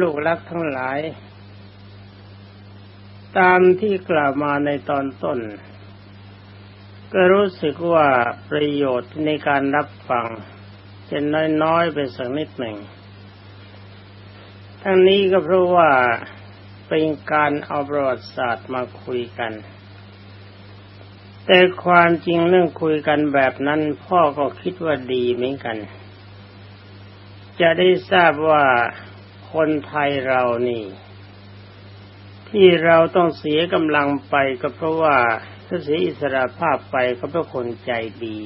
ลูกรักทั้งหลาย ตามที่กล่าวมาในตอนต้น ก็รู้สึกว่าประโยชน์ในการรับฟังจะน้อยๆไปสักนิดหนึ่ง ทั้งนี้ก็เพราะว่าเป็นการเอาประวัติศาสตร์มาคุยกัน แต่ความจริงเรื่องคุยกันแบบนั้น พ่อก็คิดว่าดีเหมือนกัน จะได้ทราบว่า คนไทยเรานี่ ที่เราต้องเสียกำลังไปก็เพราะว่าถ้าเสียอิสระภาพไปก็เพราะคนใจดี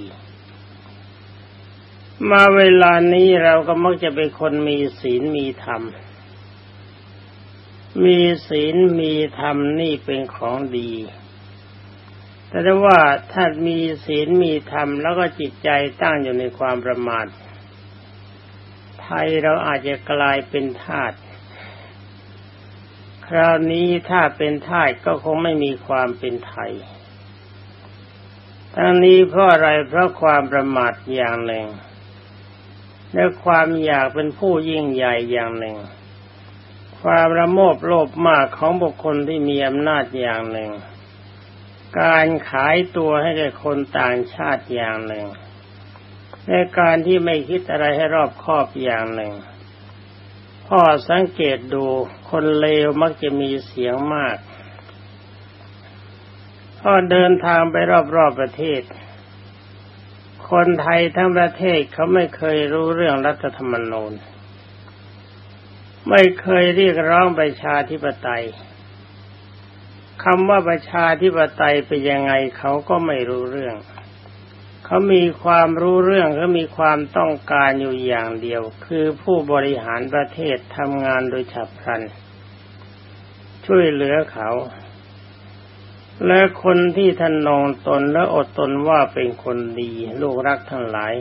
มาเวลานี้เราก็มักจะเป็นคนมีศีลมีธรรม มีศีลมีธรรมนี่เป็นของดีแต่ถ้าว่าถ้ามีศีลมีธรรมแล้วก็จิตใจตั้งอยู่ในความประมาท ไทยเราอาจจะกลายเป็นทาสคราวนี้ถ้าเป็นทาสก็คงไม่มีความเป็นไทย ทั้งนี้เพราะอะไรเพราะความประมาทอย่างหนึ่ง และความอยากเป็นผู้ยิ่งใหญ่อย่างหนึ่ง ความระโมบโลภมากของบุคคลที่มีอำนาจอย่างหนึ่ง การขายตัวให้แก่คนต่างชาติอย่างหนึ่ง ในการที่ไม่คิดอะไรให้รอบคอบอย่างหนึ่ง พ่อสังเกตดูคนเลวมักจะมีเสียงมาก พ่อเดินทางไปรอบๆประเทศ คนไทยทั้งประเทศเขาไม่เคยรู้เรื่องรัฐธรรมนูญ ไม่เคยเรียกร้องประชาธิปไตยคำว่าประชาธิปไตยเป็นยังไงเขาก็ไม่รู้เรื่อง เขามีความรู้เรื่องเขามีความต้องการอยู่อย่างเดียว คือผู้บริหารประเทศทำงานโดยฉับพลัน ช่วยเหลือเขา และคนที่ท่านนองตนและอดตนว่าเป็นคนดีลูกรักทั้งหลาย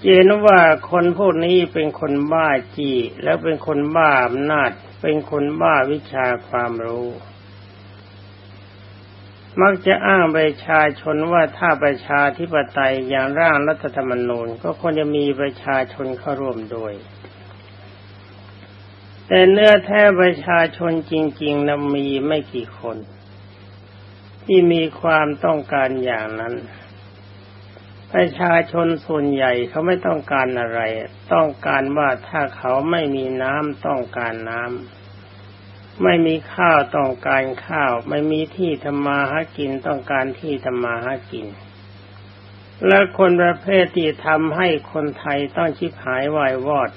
เจนว่าคนพวกนี้เป็นคนบ้าจีแล้วเป็นคนบ้าอำนาจ เป็นคนบ้าวิชาความรู้ มักจะอ้างประชาชนว่าถ้าประชาธิปไตยอย่างร่างรัฐธรรมนูญ ก็ควรจะมีประชาชนเข้าร่วมด้วย แต่เนื้อแท้ประชาชนจริงๆนะมีไม่กี่คน ที่มีความต้องการอย่างนั้น ประชาชนส่วนใหญ่เขาไม่ต้องการอะไร ต้องการว่าถ้าเขาไม่มีน้ำต้องการน้ำ ไม่มีข้าวต้องการข้าว ไม่มีที่ทำมาหากินต้องการที่ทำมาหากิน และคนประเภทที่ทำให้คนไทยต้องชิบหายวายวอด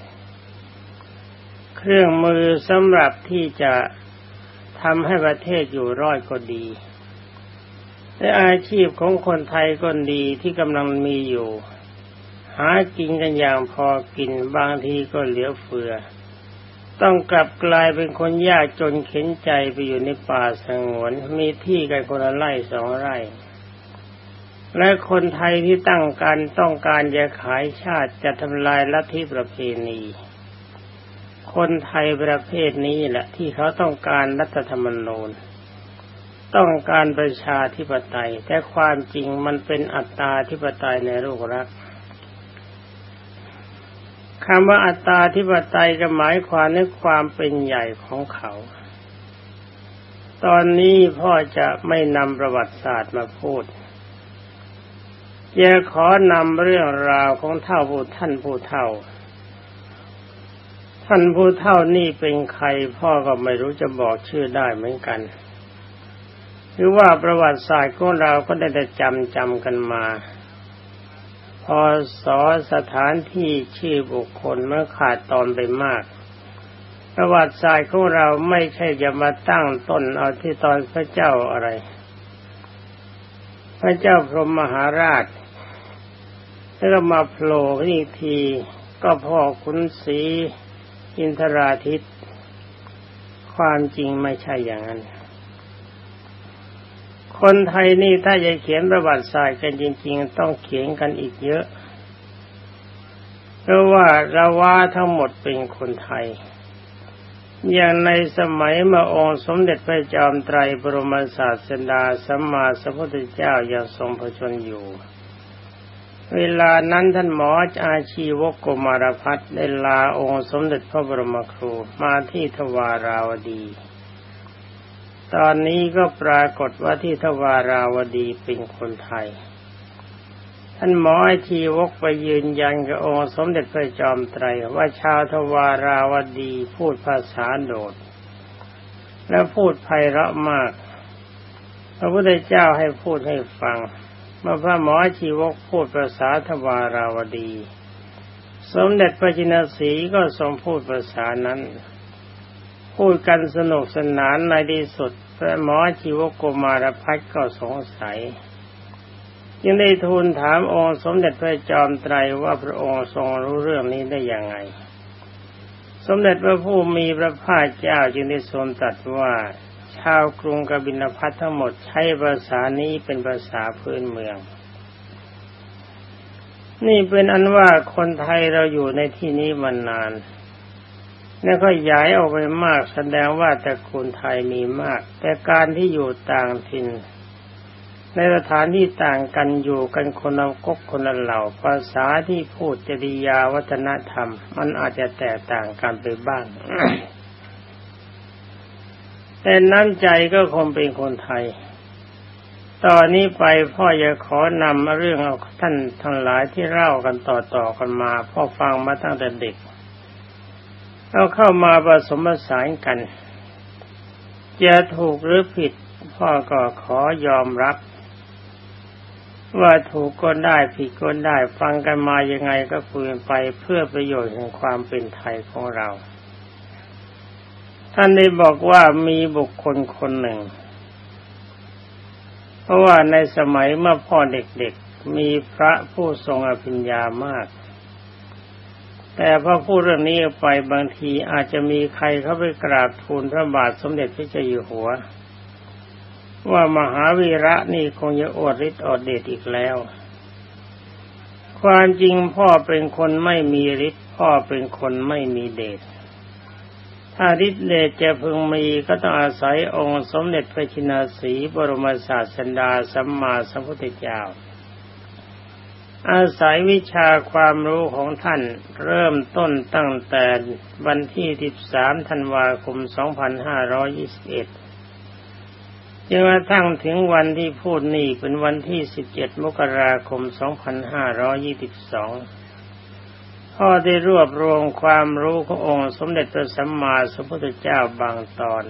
เครื่องมือสำหรับที่จะทำให้ประเทศอยู่รอดก็ดีและอาชีพของคนไทยก็ดีที่กำลังมีอยู่ หากินกันอย่างพอกินบางทีก็เหลือเฟือ ต้องกลับกลายเป็นคนยากจนเข็นใจไปอยู่ในป่าสงวน มีที่กันคนละไร่สองไร่ และคนไทยที่ตั้งการต้องการจะขายชาติจะทำลายลัทธิประเพณี คนไทยประเภทนี้แหละที่เขาต้องการรัฐธรรมนูญต้องการประชาธิปไตย แต่ความจริงมันเป็นอัตตาธิปไตยในโลกรัก คำว่าอัตตาธิปไตยก็หมายความในความเป็นใหญ่ของเขา ตอนนี้พ่อจะไม่นำประวัติศาสตร์มาพูดจะขอนำเรื่องราวของเท่าผู้ท่านผู้เท่า ท่านผู้เท่านี่เป็นใครพ่อก็ไม่รู้จะบอกชื่อได้เหมือนกันหรือว่าประวัติศาสตร์ของเราก็ได้แต่จำจำกันมา พอสอสถานที่ชื่อบุคคลเมื่อขาดตอนไปมาก ประวัติศาสตร์ของเราไม่ใช่จะมาตั้งต้นเอาที่ตอนพระเจ้าอะไร พระเจ้าพรหมมหาราชแล้วก็มาโผล่อีกทีก็พ่อขุนศรีอินทราทิต ความจริงไม่ใช่อย่างนั้น คนไทยนี่ถ้าจะเขียนประวัติศาสตร์กันจริง ๆ ต้องเขียนกันอีกเยอะ เพราะว่าเราว่าทั้งหมดเป็นคนไทย อย่างในสมัยมาองค์สมเด็จพระจอมไตรบรมศาสดาสัมมาสัมพุทธเจ้ายังทรงพระชนอยู่ เวลานั้นท่านหมออาชีวกกมารพัฒได้ลาองค์สมเด็จพระบรมครูมาที่ทวาราวดี ตอนนี้ก็ปรากฏว่าที่ทวาราวดีเป็นคนไทย ท่านหมอไอาชีวกไปยืนยันกับองค์สมเด็จพระจอมไตรว่าชาวทวาราวดีพูดภาษาโดด และพูดไพเราะมาก พระพุทธเจ้าให้พูดให้ฟังเมื่อพระหมอชีวกพูดภาษาทวาราวดี สมเด็จพระจินสีก็ทรงพูดภาษานั้น พูดกันสนุกสนานในที่สุด พระหมอชีวโกมารพัฒก็สงสัยยังได้ทูลถามองค์สมเด็จพระจอมไตรว่าพระองค์ทรงรู้เรื่องนี้ได้อย่างไง สมเด็จพระผู้มีพระภาคเจ้าจึงได้ทรงตรัสว่า ชาวกรุงกบินพัททั้งหมดใช้ภาษานี้เป็นภาษาพื้นเมือง นี่เป็นอันว่าคนไทยเราอยู่ในที่นี้มานาน แล้วก็ย้ายออกไปมากแสดงว่าตระกูลไทยมีมาก แต่การที่อยู่ต่างถิ่น ในสถานที่ต่างกันอยู่กันคนละกกคนละเหล่า ภาษาที่พูดจริยาวัฒนธรรม มันอาจจะแตกต่างกันไปบ้าง แต่น้ำใจก็คงเป็นคนไทยตอนนี้ไปพ่อจะขอนำเรื่องเอาท่านทั้งหลายที่เล่ากันต่อๆกันมา พ่อฟังมาตั้งแต่เด็ก เอาเข้ามาผสมผสานกัน จะถูกหรือผิด พ่อก็ขอยอมรับ ว่าถูกก็ได้ผิดก็ได้ ฟังกันมายังไงก็คุยไปเพื่อประโยชน์แห่งความเป็นไทยของเรา ท่านได้บอกว่ามีบุคคลคนหนึ่ง เพราะว่าในสมัยเมื่อพ่อเด็กๆมีพระผู้ทรงอภิญญามาก แต่พอพูดเรื่องนี้ไปบางทีอาจจะมีใครเข้าไปกราบทูลพระบาทสมเด็จพระเจ้าอยู่หัว ว่ามหาวีระนี่คงจะอดฤทธิ์อดเดชอีกแล้ว ความจริงพ่อเป็นคนไม่มีฤทธิ์พ่อเป็นคนไม่มีเดชถ้าฤทธิ์เดชจะพึงมีก็ต้องอาศัยองค์สมเด็จพระชินาสีบรมศาสดาสัมมาสัมพุทธเจ้า อาศัยวิชาความรู้ของท่านเริ่มต้นตั้งแต่วันที่ 13 ธันวาคม 2521จนกระทั่งถึงวันที่พูดนี่เป็นวันที่ 17 มกราคม 2522 พ่อได้รวบรวมความรู้ขององค์สมเด็จพระสัมมาสัมพุทธเจ้าบางตอน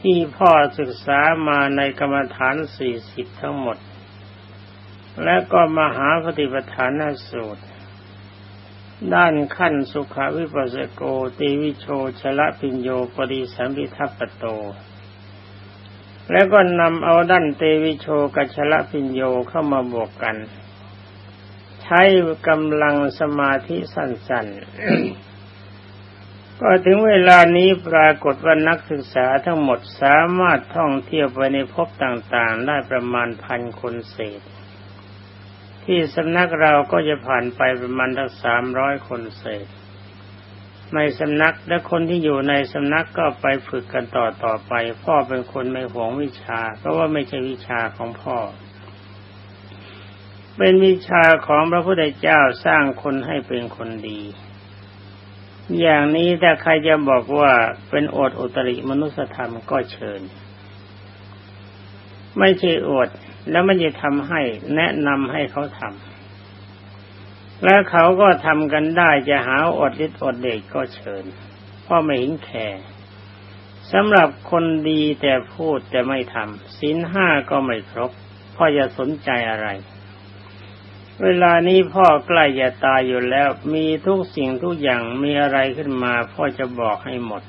ที่พ่อศึกษามาในกรรมฐานสี่สิบทั้งหมด และก็มหาปฏิปทานสูตร ด้านขั้นสุขวิปัสสโกตีวิโชชละปิญโยปริสัมพิทัปโต แล้วก็นำเอาด้านเตวิโชกัชละปิญโยเข้ามาบวกกัน ใช้กำลังสมาธิสั้นๆก็ถึงเวลานี้ปรากฏว่านักศึกษาทั้งหมดสามารถท่องเที่ยวไปในภพต่างๆ ได้ประมาณพันคนเศษ ที่สำนักเราก็จะผ่านไปประมาณทั้งสามร้อยคนเศษในสำนักและคนที่อยู่ในสำนักก็ไปฝึกกันต่อต่อไป พ่อเป็นคนไม่หวงวิชา เพราะว่าไม่ใช่วิชาของพ่อ เป็นวิชาของพระพุทธเจ้าสร้างคนให้เป็นคนดี อย่างนี้ถ้าใครจะบอกว่าเป็นอดอุตริมนุสธรรมก็เชิญ ไม่ใช่อด แล้วมันจะทำให้แนะนำให้เขาทำและเขาก็ทำกันได้จะหาอดฤทธิ์อดเดชก็เชิญเพราะไม่เห็นแคร์สำหรับคนดีแต่พูดแต่ไม่ทำศีลห้าก็ไม่ครบพ่อจะสนใจอะไร เวลานี้พ่อใกล้จะตายอยู่แล้ว มีทุกสิ่งทุกอย่างมีอะไรขึ้นมา พ่อจะบอกให้หมด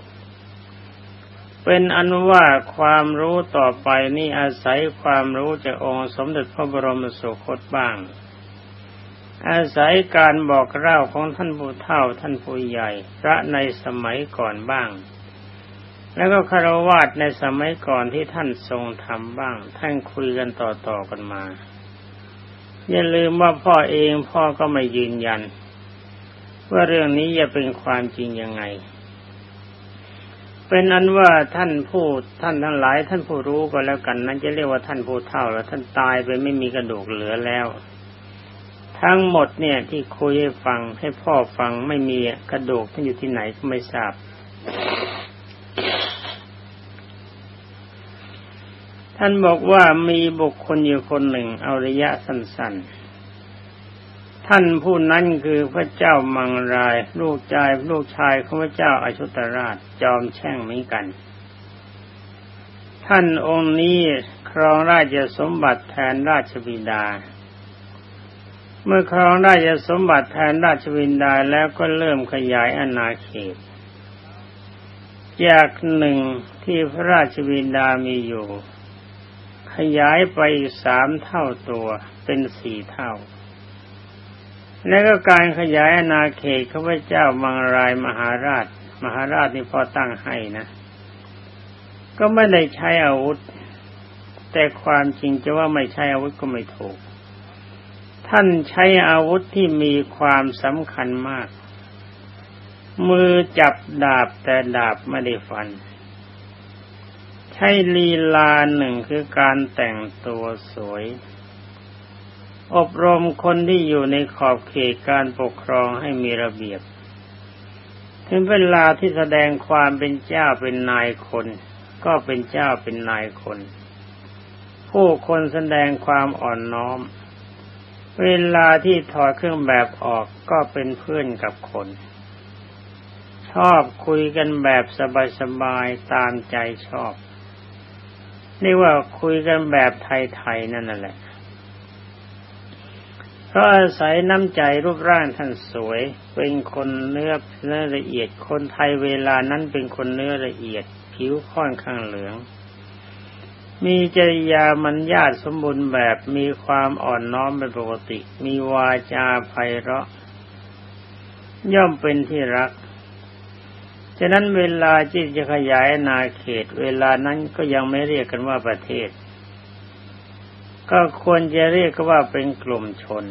เป็นอันว่าความรู้ต่อไปนี่อาศัยความรู้จากองค์สมเด็จพระบรมสุคตบ้าง อาศัยการบอกเล่าของท่านผู้เฒ่าท่านผู้ใหญ่ พระในสมัยก่อนบ้าง แล้วก็คารวาสในสมัยก่อนที่ท่านทรงทำบ้าง ท่านคุยกันต่อๆกันมา อย่าลืมว่าพ่อเองพ่อก็ไม่ยืนยัน ว่าเรื่องนี้จะเป็นความจริงยังไง เป็นนั้นว่าท่านผู้ท่านทั้งหลาย ท่านผู้รู้ก็แล้วกันนั้นจะเรียกว่าท่านผู้เฒ่าแล้ว ท่านตายไปไม่มีกระดูกเหลือแล้ว ทั้งหมดเนี่ยที่คุยให้ฟังให้พ่อฟังไม่มีกระดูกท่านอยู่ที่ไหนก็ไม่ทราบท่านบอกว่ามีบุคคลอยู่คนหนึ่งเอาระยะสั้นๆ ท่านผู้นั้นคือพระเจ้ามังราย ลูกชายลูกชายของพระเจ้าอาชุตราชจอมแช่งเหมือนกัน ท่านองค์นี้ครองราชสมบัติแทนราชบิดา เมื่อครองราชสมบัติแทนราชวินดาแล้วก็เริ่มขยายอาณาเขต จากหนึ่งที่พระราชวินดามีอยู่ ขยายไปสามเท่าตัวเป็นสี่เท่า และก็การขยายอาณาเขตข้าพเจ้ามังรายมหาราช มหาราชนี่พอตั้งให้นะ ก็ไม่ได้ใช้อาวุธ แต่ความจริงจะว่าไม่ใช้อาวุธก็ไม่ถูก ท่านใช้อาวุธที่มีความสำคัญมาก มือจับดาบแต่ดาบไม่ได้ฟัน ใช้ลีลาหนึ่งคือการแต่งตัวสวย อบรมคนที่อยู่ในขอบเขตการปกครองให้มีระเบียบ ถึงเวลาที่แสดงความเป็นเจ้าเป็นนายคน ก็เป็นเจ้าเป็นนายคน ผู้คนแสดงความอ่อนน้อม เวลาที่ถอดเครื่องแบบออกก็เป็นเพื่อนกับคน ชอบคุยกันแบบสบายๆตามใจชอบนี่ว่าคุยกันแบบไทยๆนั่นแหละ เพราะอาศัยน้ำใจรูปร่างท่านสวย เป็นคนเนื้อเนื้อละเอียด คนไทยเวลานั้นเป็นคนเนื้อละเอียด ผิวค่อนข้างเหลือง มีจริยามันญาตสมบูรณ์แบบมีความอ่อนน้อมเป็นปกติ มีวาจาไพเราะ ย่อมเป็นที่รักฉะนั้นเวลาจิตจะขยายนาเขต เวลานั้นก็ยังไม่เรียกกันว่าประเทศ ก็ควรจะเรียกว่าเป็นกลุ่มชน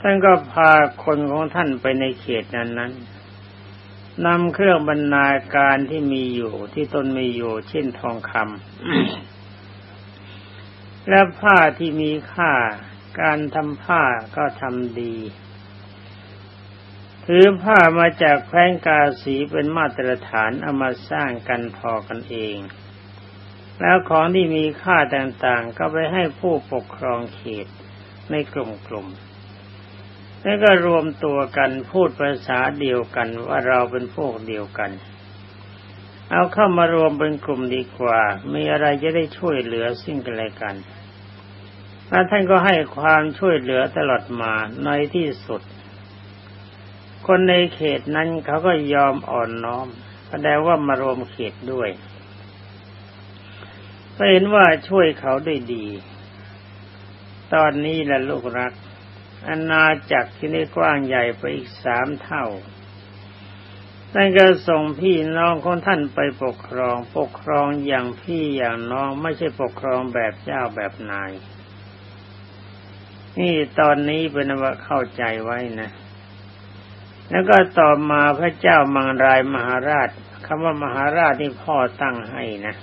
ท่านก็พาคนของท่านไปในเขตนั้นนั้นนำเครื่องบรรณาการที่มีอยู่ที่ตนมีอยู่ เช่นทองคำและผ้าที่มีค่าการทำผ้าก็ทำดี ถือผ้ามาจากแคว้นกาสีเป็นมาตรฐานเอามาสร้างกันทอกันเอง แล้วของที่มีค่าต่างๆ ก็ไปให้ผู้ปกครองเขตในกลุ่มๆแล้วก็รวมตัวกันพูดภาษาเดียวกันว่าเราเป็นพวกเดียวกัน เอาเข้ามารวมเป็นกลุ่มดีกว่า มีอะไรจะได้ช่วยเหลือสิ่งกันและกันแล้วท่านก็ให้ความช่วยเหลือตลอดมาในที่สุด คนในเขตนั้นเขาก็ยอมอ่อนน้อมแสดงว่ามารวมเขตด้วย ก็เห็นว่าช่วยเขาได้ดี ตอนนี้แหละลูกรักอาณาจักรที่นี่กว้างใหญ่ไปอีกสามเท่าท่านก็ส่งพี่น้องของท่านไปปกครอง ปกครองอย่างพี่อย่างน้องไม่ใช่ปกครองแบบเจ้าแบบนาย นี่ตอนนี้เป็นว่าเข้าใจไว้นะ แล้วก็ต่อมาพระเจ้ามังรายมหาราชคำว่ามหาราชนี่พ่อตั้งให้นะ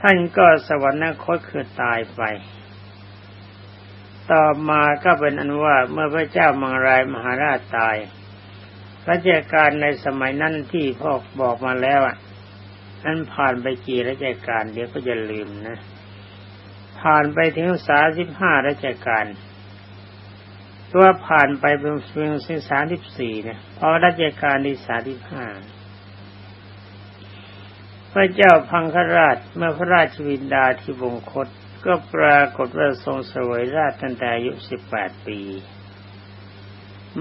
ท่านก็สวรรคตคือตายไป ต่อมาก็เป็นอันว่าเมื่อพระเจ้ามังรายมหาราชตายรัชการในสมัยนั้นที่พ่อบอกมาแล้วอะนั้นผ่านไปกี่รัชการ เดี๋ยวก็จะลืมนะ ผ่านไปถึงสาสิบห้ารัชการตัวผ่านไปเป็นเพียงสิบสามสิบสี่เนี่ยพอรัชการที่สาสิบห้า ระเจ้าพังคราชเมื่อพระราชวินดาที่บงคตก็ปรากฏว่าทรงสวยราชตั้งแต่อายุสิบแปดปี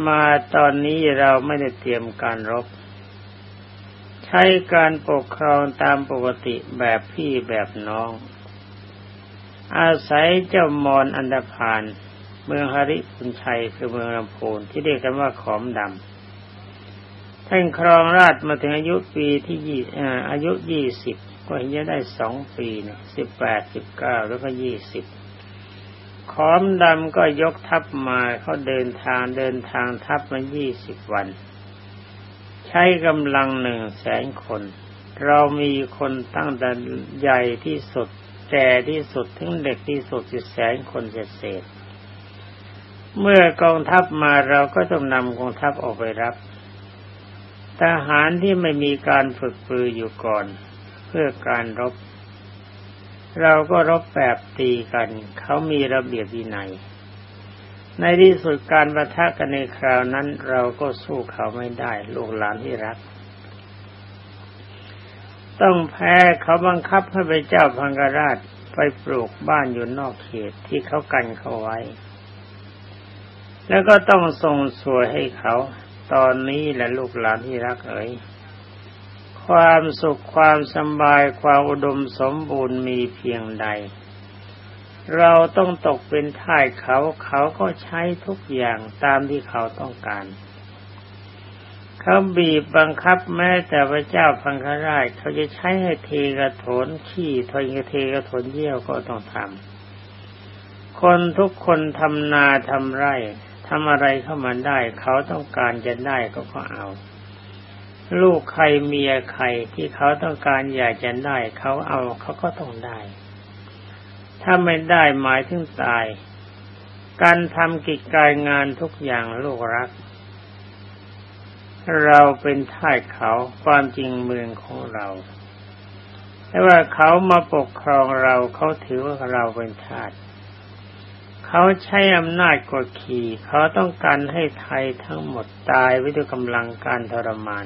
มาตอนนี้เราไม่ได้เตรียมการรบ ใช้การปกครองตามปกติแบบพี่แบบน้อง อาศัยเจ้ามอนอันดพานเมืองฮาริพุนชัยคือเมืองลำพูนที่เรียกกันว่าขอมดำ ท่านครองราชมาถึงอายุปีที่ยี่อายุยี่สิบก็เห็นจะได้สองปีเนี่ยสิบแปดสิบเก้าแล้วก็ยี่สิบขอมดำก็ยกทัพมาเขาเดินทางเดินทางทัพมายี่สิบวัน ใช้กำลังหนึ่งแสนคน เรามีคนตั้งแต่ใหญ่ที่สุดแก่ที่สุดถึงเด็กที่สุดสิแสนคนเศษ เมื่อกองทัพมาเราก็ต้องนำกองทัพออกไปรับ ทหารที่ไม่มีการฝึกปรืออยู่ก่อน เพื่อการรบ เราก็รบแบบตีกัน เขามีระเบียบวินัย ในที่สุดการประทะกันในคราวนั้น เราก็สู้เขาไม่ได้ ลูกหลานที่รัก ต้องแพ้เขาบังคับให้ไปเจ้าพังกราชไปปลูกบ้านอยู่นอกเขตที่เขากันเขาไว้ แล้วก็ต้องส่งสวยให้เขา ตอนนี้แหละลูกหลานที่รักเอ๋ยความสุขความสบายความอุดมสมบูรณ์มีเพียงใด เราต้องตกเป็นท่ายเขาเขาก็ใช้ทุกอย่างตามที่เขาต้องการ เขาบีบบังคับแม้แต่พระเจ้าพังคราชเขาจะใช้ให้เทกระโถนขี้ทอยกระเทกระโถนเยี่ยวก็ต้องทำคนทุกคนทำนาทำไร่ ทำอะไรเข้ามาได้ เขาต้องการจะได้ก็ก็เอา ลูกใครเมียใครที่เขาต้องการอยากจะได้ เขาเอาเขาก็ต้องได้ ถ้าไม่ได้หมายถึงตาย การทำกิจการงานทุกอย่างลูกรัก เราเป็นท่ายเขาความจริงเมืองของเราแต่ว่าเขามาปกครองเราเขาถือว่าเราเป็นทาส เขาใช้อำนาจกดขี่ เขาต้องการให้ไทยทั้งหมดตายไว้ด้วยกำลังการทรมาน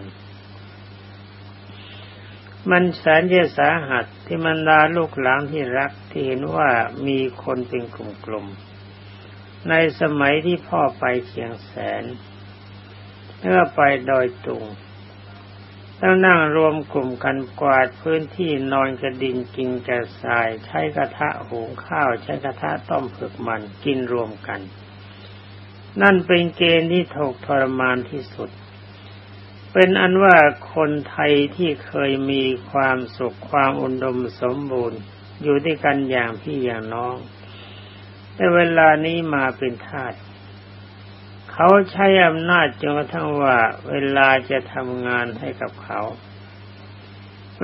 มันแสนจะสาหัสที่มันดาลูกหลานที่รักที่เห็นว่ามีคนเป็นกลุ่มๆ ในสมัยที่พ่อไปเชียงแสนเมื่อไปดอยตุง ต้งนั่งรวมกลุ่มกันกวาดพื้นที่นอนกระดินกินกระสาย ใช้กระทะหุงข้าว ใช้กระทะต้มผึกมันกินรวมกัน นั่นเป็นเกณฑ์ที่ถูกทรมานที่สุด เป็นอันว่าคนไทยที่เคยมีความสุขความอุดมสมบูรณ์ อยู่ด้วยกันอย่างพี่อย่างน้อง แต่เวลานี้มาเป็นทาส เขาใช้อำนาจจนกระทั่งว่า เวลาจะทำงานให้กับเขา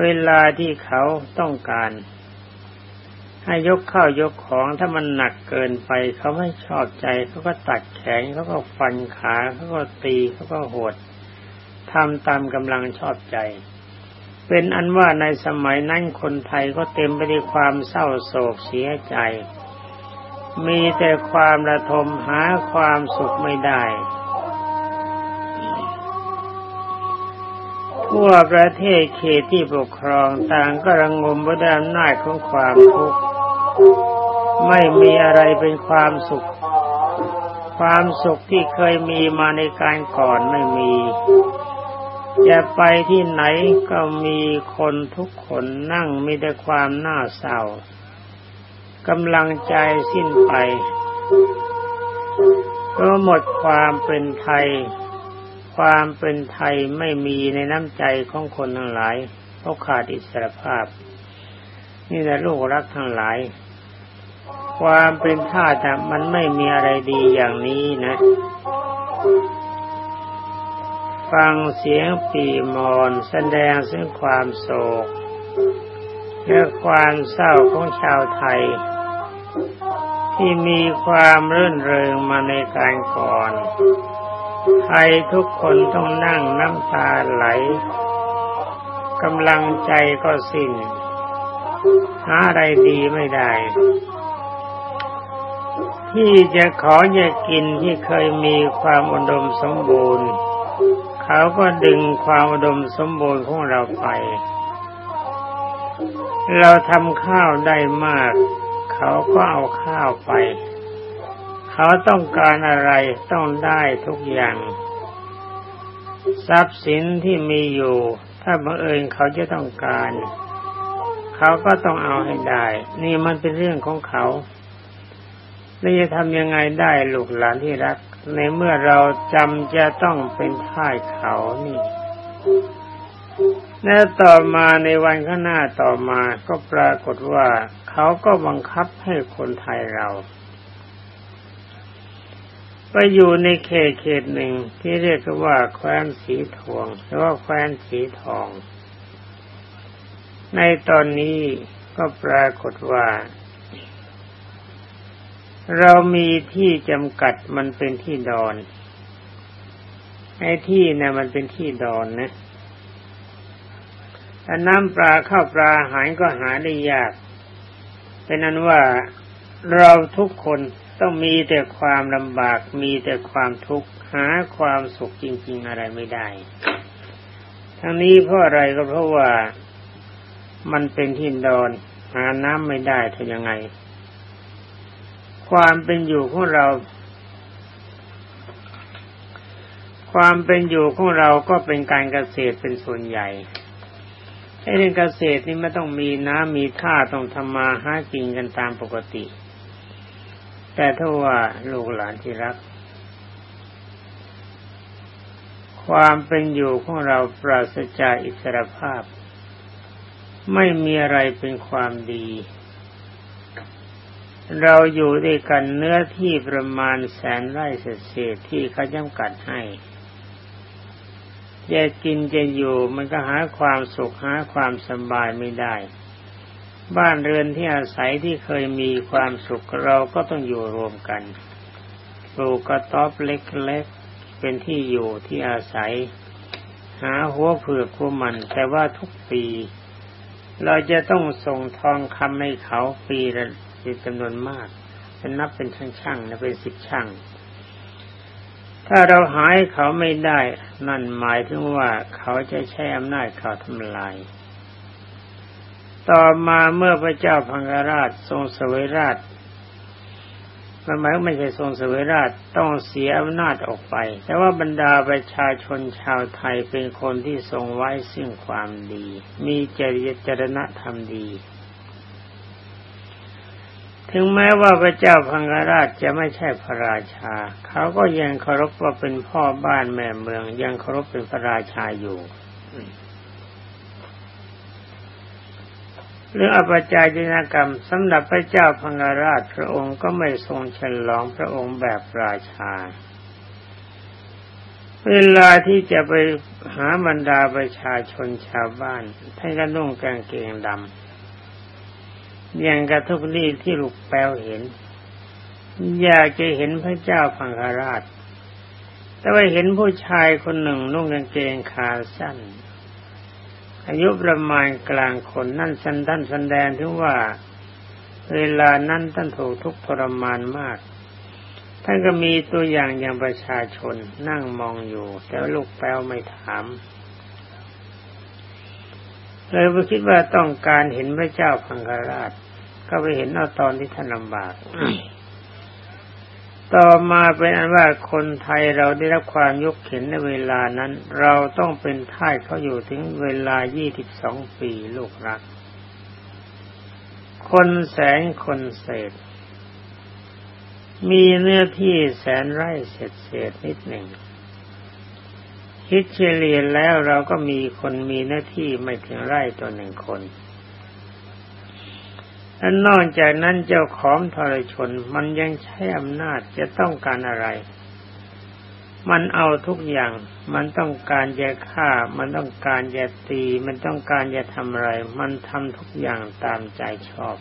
เวลาที่เขาต้องการ ให้ยกข้าวยกของถ้ามันหนักเกินไป เขาไม่ชอบใจเขาก็ตัดแขนเขาก็ฟันขาเขาก็ตีเขาก็โหดทำตามกำลังชอบใจ เป็นอันว่าในสมัยนั้นคนไทยก็เต็มไปด้วยความเศร้าโศกเสียใจ มีแต่ความระทมหาความสุขไม่ได้ ทั่วประเทศเขตที่ปกครองต่างก็ระงมบด้วยอำนาจของความทุกข์ไม่มีอะไรเป็นความสุข ความสุขที่เคยมีมาในการก่อนไม่มี จะไปที่ไหนก็มีคนทุกคนนั่งมีแต่ความน่าเศร้า กำลังใจสิ้นไปเพราะหมดความเป็นไทย ความเป็นไทยไม่มีในน้ำใจของคนทั้งหลายเพราะขาดอิสรภาพ นี่แหละลูกรักทั้งหลาย ความเป็นท่าแต่มันไม่มีอะไรดีอย่างนี้นะ ฟังเสียงปีมอนแสดงซึ่งความโศกและความเศร้าของชาวไทย ที่มีความรื่นเริงมาในการก่อน ใครทุกคนต้องนั่งน้ำตาไหลกำลังใจก็สิ้น หาอะไรดีไม่ได้ ที่จะขอจะกินที่เคยมีความอุดมสมบูรณ์ เขาก็ดึงความอุดมสมบูรณ์ของเราไป เราทำข้าวได้มาก เขาก็เอาข้าวไป เขาต้องการอะไรต้องได้ทุกอย่าง ทรัพย์สินที่มีอยู่ ถ้าบังเอิญเขาจะต้องการ เขาก็ต้องเอาให้ได้ นี่มันเป็นเรื่องของเขาแล้วจะทำยังไงได้ลูกหลานที่รัก ในเมื่อเราจำจะต้องเป็นท่ายเขานี่ และต่อมาในวันข้างหน้าต่อมาก็ปรากฏว่าเขาก็บังคับให้คนไทยเรา ไปอยู่ในเขตเขตหนึ่งที่เรียกว่าแคว้นสีทองหรือว่าแคว้นสีทอง ในตอนนี้ก็ปรากฏว่า เรามีที่จำกัดมันเป็นที่ดอนไอ้ที่นี่ยมันเป็นที่ดอนนะ น้ำปลาข้าวปลาหายก็หาได้ยาก เป็นนั้นว่าเราทุกคนต้องมีแต่ความลำบาก มีแต่ความทุกข์หาความสุขจริง ๆ อะไรไม่ได้ ทั้งนี้เพราะอะไรก็เพราะว่ามันเป็นที่ดอนหาน้ำไม่ได้ทำยังไง ความเป็นอยู่ของเรา ความเป็นอยู่ของเราก็เป็นการเกษตรเป็นส่วนใหญ่ เรื่องเกษตรนี่ไม่ต้องมีน้ำมีท่าต้องทำมาหากินกันตามปกติ แต่ถ้าว่าลูกหลานที่รัก ความเป็นอยู่ของเราปราศจากอิสรภาพ ไม่มีอะไรเป็นความดี เราอยู่ด้วยกันเนื้อที่ประมาณแสนไร่เศษที่เขาจำกัดให้ จะกินจะอยู่มันก็หาความสุขหาความสบายไม่ได้ บ้านเรือนที่อาศัยที่เคยมีความสุขเราก็ต้องอยู่รวมกันปลูกกระต๊อบเล็กๆเป็นที่อยู่ที่อาศัย หาหัวเผือกหัวมันแต่ว่าทุกปี เราจะต้องส่งทองคำให้เขาปีละจำนวนมากเป็นนับเป็นช่างๆนะเป็นสิบช่าง ถ้าเราหายเขาไม่ได้ นั่นหมายถึงว่าเขาจะใช้อำนาจเขาทำลาย ต่อมาเมื่อพระเจ้าพังกราชทรงสวยราชหมายไม่ใช่ทรงสวยราชต้องเสียอำนาจออกไป แต่ว่าบรรดาประชาชนชาวไทยเป็นคนที่ทรงไว้ซึ่งความดี มีจริยจรณธรรมดี ถึงแม้ว่าพระเจ้าพังกราชจะไม่ใช่พระราชา เขาก็ยังเคารพว่าเป็นพ่อบ้านแม่เมือง ยังเคารพเป็นพระราชาอยู่เรื่องอปจายนกรรมสำหรับพระเจ้าพังกราชพระองค์ก็ไม่ทรงฉลองพระองค์แบบราชา เวลาที่จะไปหาบรรดาประชาชนชาวบ้านท่านก็นุ่งกางเกงดำ อย่างกระทุกนี่ที่ลูกแปลวเห็น อยากจะเห็นพระเจ้าพังคาราช แต่ว่าเห็นผู้ชายคนหนึ่งนุ่งกางเกงขาสั้น อายุประมาณกลางคนนั่นสันท่านชันแดงถึงว่า เวลานั้นท่านถูกทุกทรมานมาก ท่านก็มีตัวอย่างอย่างประชาชนนั่งมองอยู่ แต่ลูกแป้วไม่ถาม เลยไปคิดว่าต้องการเห็นพระเจ้าพังคราช ก็ไปเห็นเอาตอนที่ท่านลำบาก ต่อมาเป็นอันว่าคนไทยเราได้รับความยกเข็นในเวลานั้น เราต้องเป็นท่ายเขาอยู่ถึงเวลายี่สิบสองปีลูกรัก คนแสนคนเศษ มีเนื้อที่แสนไร่เศษเศษนิดหนึ่ง คิดเฉลี่ยแล้วเราก็มีคนมีหน้าที่ไม่ถึงไร่ตัวหนึ่งคนและนอกจากนั้นเจ้าของทรชนมันยังใช้อำนาจจะต้องการอะไร มันเอาทุกอย่าง มันต้องการจะฆ่า มันต้องการจะตี มันต้องการจะทำอะไร มันทำทุกอย่างตามใจชอบ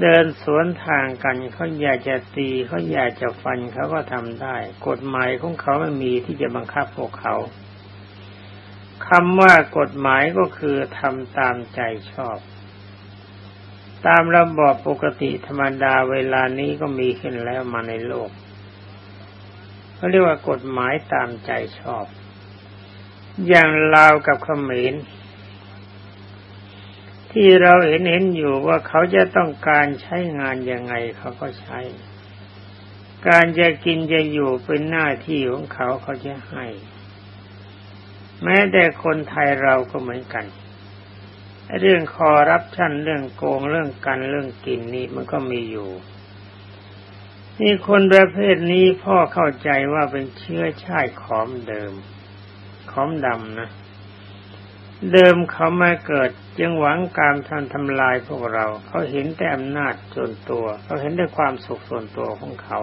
เดินสวนทางกันเขาอยากจะตีเขาอยากจะฟันเขาก็ทำได้ กฎหมายของเขาไม่มีที่จะบังคับพวกเขาคำว่ากฎหมายก็คือทำตามใจชอบ ตามระบอบปกติธรรมดาเวลานี้ก็มีขึ้นแล้วมาในโลกเขาเรียกว่ากฎหมายตามใจชอบ อย่างลาวกับเขมร ที่เราเห็นเห็นอยู่ว่าเขาจะต้องการใช้งานยังไงเขาก็ใช้ การจะกินจะอยู่เป็นหน้าที่ของเขาเขาจะให้ แม้แต่คนไทยเราก็เหมือนกัน เรื่องคอรับชั่นเรื่องโกงเรื่องกันเรื่องกินนี่มันก็มีอยู่นี่คนประเภทนี้พ่อเข้าใจว่าเป็นเชื้อชาติขอมเดิม ขอมดำนะ เดิมเขามาเกิดจึงหวังการทำทำลายพวกเรา เขาเห็นแต่อำนาจส่วนตัว เขาเห็นแต่ความสุขส่วนตัวของเขา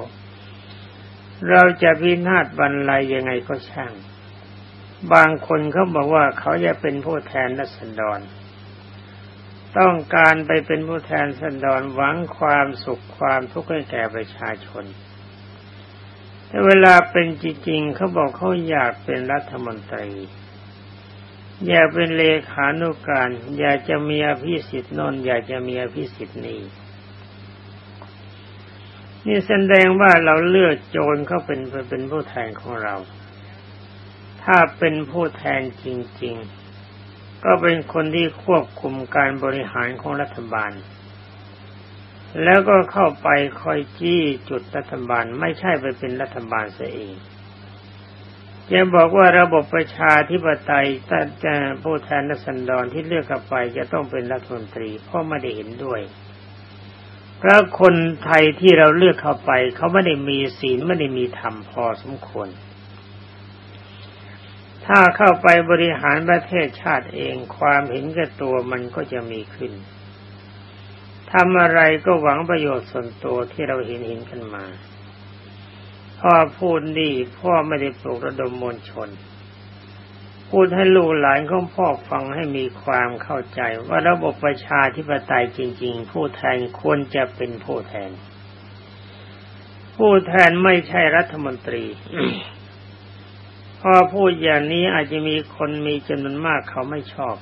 เราจะพินาศบรรลัยยังไงก็ช่าง บางคนเขาบอกว่าเขาจะเป็นผู้แทนรัศดร ต้องการไปเป็นผู้แทนสันดอนหวังความสุขความทุกข์ให้แก่ประชาชน แต่เวลาเป็นจริงๆเขาบอกเขาอยากเป็นรัฐมนตรี อย่าเป็นเลขานุการ อย่าจะมีอภิสิทธิ์นนอย่าจะมีอภิสิทธิ์นี้นี่แสดงว่าเราเลือกโจรเขาเป็นเป็นผู้แทนของเรา ถ้าเป็นผู้แทนจริง ๆ ก็เป็นคนที่ควบคุมการบริหารของรัฐบาล แล้วก็เข้าไปคอยจี้จุดรัฐบาลไม่ใช่ไปเป็นรัฐบาลเสียเอง จะบอกว่าระบบประชาธิปไตยถ้าจะผู้แทนรัศดรที่เลือกเข้าไปจะต้องเป็นรัฐมนตรีเพราะไม่ได้เห็นด้วยพราะคนไทยที่เราเลือกเข้าไป เขาไม่ได้มีศีลไม่ได้มีธรรมพอสมควร ถ้าเข้าไปบริหารประเทศชาติเองความเห็นแก่ตัวมันก็จะมีขึ้นทำอะไรก็หวังประโยชน์ส่วนตัวที่เราเห็นเห็นกันมา พ่อพูดดีพ่อไม่ได้ปลุกระดมมวลชน พูดให้ลูกหลานของพ่อฟังให้มีความเข้าใจ ว่าระบบประชาธิปไตยจริง ๆ ผู้แทนควรจะเป็นผู้แทน ผู้แทนไม่ใช่รัฐมนตรีพอพูดอย่างนี้อาจจะมีคนมีจำนวนมากเขาไม่ชอบ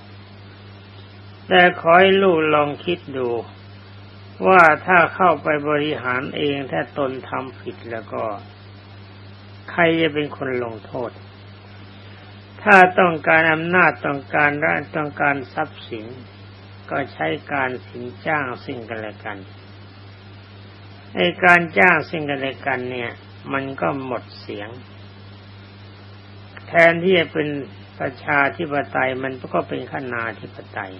แต่ขอให้ลูกลองคิดดู ว่าถ้าเข้าไปบริหารเองถ้าตนทำผิดแล้วก็ ใครจะเป็นคนลงโทษ ถ้าต้องการอำนาจต้องการร่างต้องการทรัพย์สิน ก็ใช้การสินจ้างสิ่งกันและกันไอการจ้างสิ่งกันและกันเนี่ย มันก็หมดเสียง แทนที่จะเป็นประชาธิปไตยมันก็เป็นขนาธิปไตย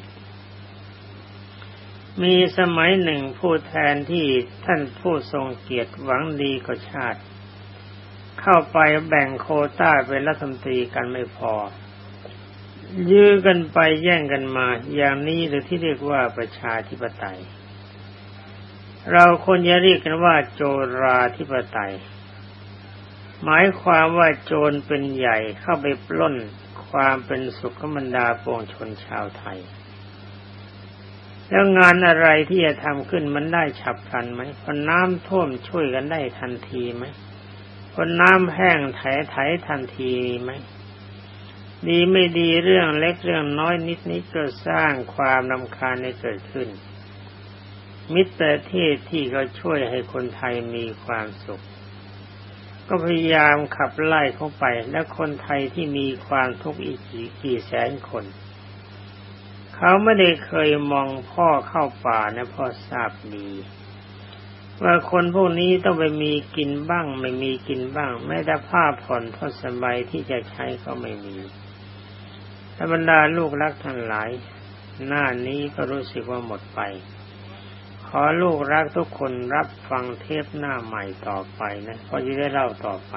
มีสมัยหนึ่งผู้แทนที่ท่านผู้ทรงเกียรติหวังดีกับชาติ เข้าไปแบ่งโคต้าเป็นรัฐมนตรีกันไม่พอ ยื้อกันไปแย่งกันมา อย่างนี้หรือที่เรียกว่าประชาธิปไตย เราคนจะเรียกกันว่าโจราธิปไตย หมายความว่าโจรเป็นใหญ่เข้าไปปล้นความเป็นสุขบรรดาปวงชนชาวไทย แล้วงานอะไรที่จะทำขึ้นมันได้ฉับพลันไหมพอน้ำท่วมช่วยกันได้ทันทีไหม คนน้ำแห้งไถไถทันทีไหมดีไม่ดีเรื่องเล็กเรื่องน้อยนิดนิดก็สร้างความนำคาญให้เกิดขึ้น มิตรเทศที่เขาช่วยให้คนไทยมีความสุข ก็พยายามขับไล่เข้าไป และคนไทยที่มีความทุกข์อีกกี่แสนคน เขาไม่ได้เคยมองพ่อเข้าป่านะพ่อทราบดี ว่าคนพวกนี้ต้องไปมีกินบ้าง ไม่มีกินบ้าง แม้แต่ผ้าผ่อนทอสบายที่จะใช้ก็ไม่มีธรรมดาลูกรักทั้งหลาย หน้านี้ก็รู้สึกว่าหมดไป ขอลูกรักทุกคนรับฟังเทปหน้าใหม่ต่อไปนะเพราะจะได้เล่าต่อไป